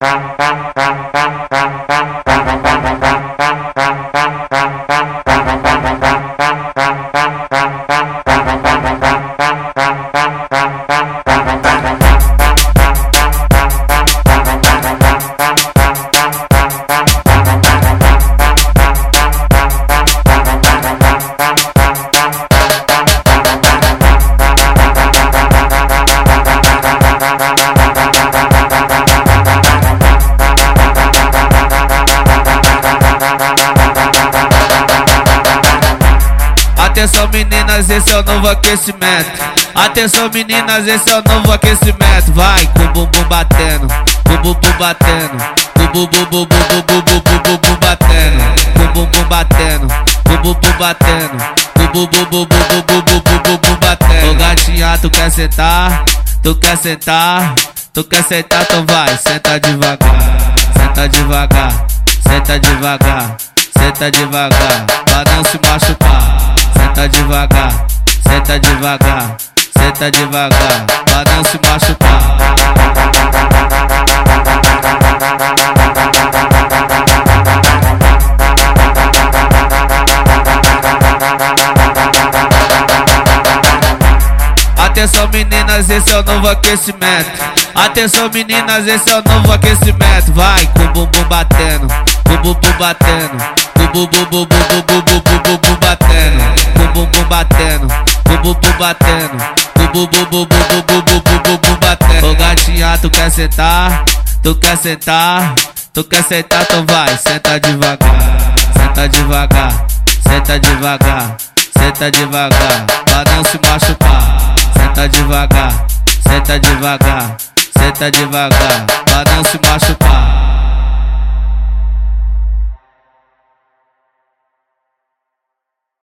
Bye. Atenção meninas, esse é o novo aquecimento. Atenção meninas, esse é o novo aquecimento. Vai com bumbum batendo, com bumbum batendo, com bumbum bumbum bumbum bumbum bumbum batendo, com bumbum batendo, com bumbum batendo, com bumbum bumbum bumbum bumbum batendo. Ô gatinha, tu quer sentar? Tu quer sentar? Tu quer sentar? Então vai, senta devagar, senta devagar, senta devagar, senta devagar, pra não se machucar senta devagar, senta devagar, senta devagar, pra não se machucar. Atenção meninas, esse é o novo aquecimento. Atenção meninas, esse é o novo aquecimento. Vai com o bumbum batendo, com o bumbum batendo, com o bumbum bumbum bumbum bumbum bumbum batendo, o bumbum batendo, o bumbum bumbum bumbum bumbum batendo. Ô gatinha, tu quer sentar? Tu quer sentar? Tu quer sentar? Então vai, senta devagar, senta devagar, senta devagar, senta devagar, pra não se machucar. Senta devagar, senta devagar, senta devagar, pra não se machucar.